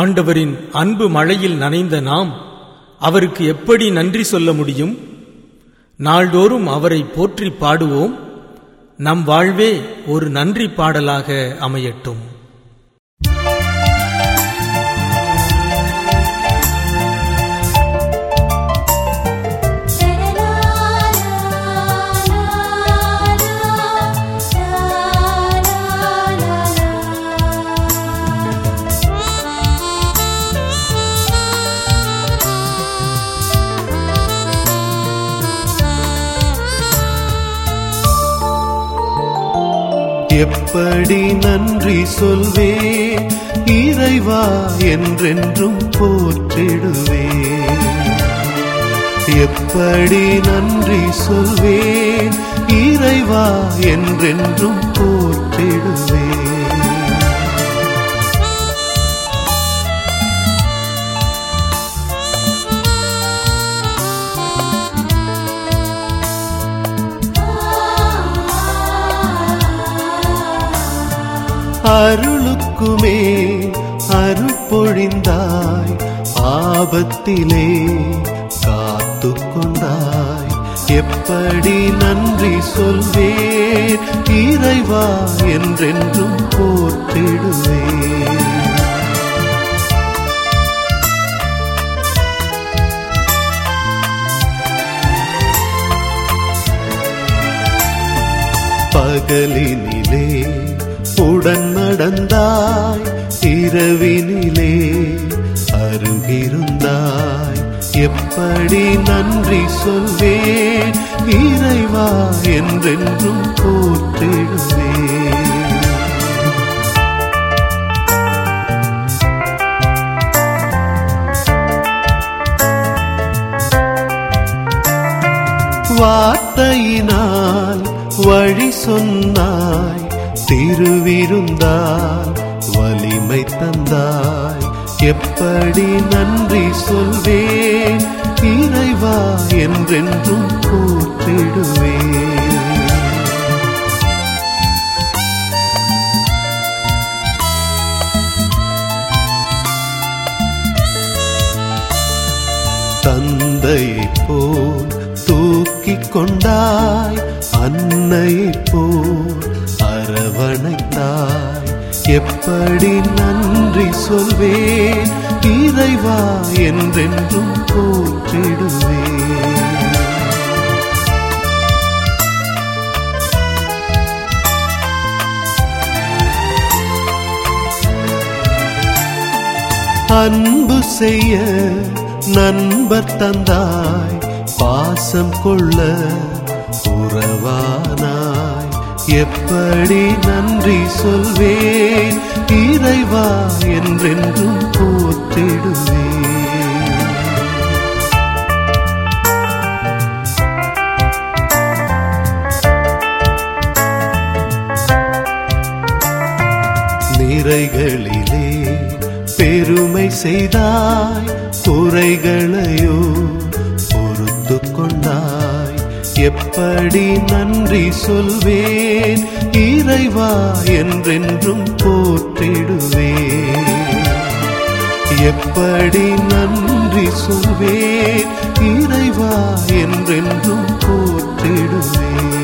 ஆண்டவரின் அன்பு மழையில் நனைந்த நாம் அவருக்கு எப்படி நன்றி சொல்ல முடியும்? நாள்தோறும் அவரை போற்றி பாடுவோம். நம் வாழ்வே ஒரு நன்றி பாடலாக அமையட்டும். எப்படி நன்றி சொல்வே? இறைவா என்றென்றும் போற்றிடுவே. எப்படி நன்றி சொல்வேன் இறைவா என்றென்றும் போற்றிடுவே. அருளுக்குமே அருப்பொழிந்தாய் ஆபத்திலே காத்து கொண்டாய் எப்படி நன்றி சொல்வேன் இறைவா என்றென்றும் போற்றிடுவேன். பகலினிலே உடன் நடந்தாய் இரவினிலே அருகிருந்தாய். எப்படி நன்றி சொல்வேன் இறைவா என்றென்றும் போற்றிடுவேன் வார்த்தையினால் வழி சொன்னாய் திருவிருந்தாய் வலிமை தந்தாய். எப்படி நன்றி சொல்வேன்? இறைவா என்றென்றும் போற்றிடுவேன் தந்தை போல் தூக்கிக் கொண்டாய் அன்னை போ எப்படி நன்றி சொல்வேன்? இறைவா என்றென்றும் போற்றிடுவேன் அன்பு செய்ய நண்பர் தந்தாய் பாசம் கொள்ள உறவானாய். எப்படி நன்றி சொல்வேன்? இறைவா என்றென்றும் போற்றிடுவேன். நிறைகளிலே பெருமை செய்தாய் குறைகளையோ எப்படி நன்றி சொல்வேன்? இறைவா என்றென்றும் போற்றிடுவேன். எப்படி நன்றி சொல்வேன்? இறைவா என்றென்றும் போற்றிடுவேன்.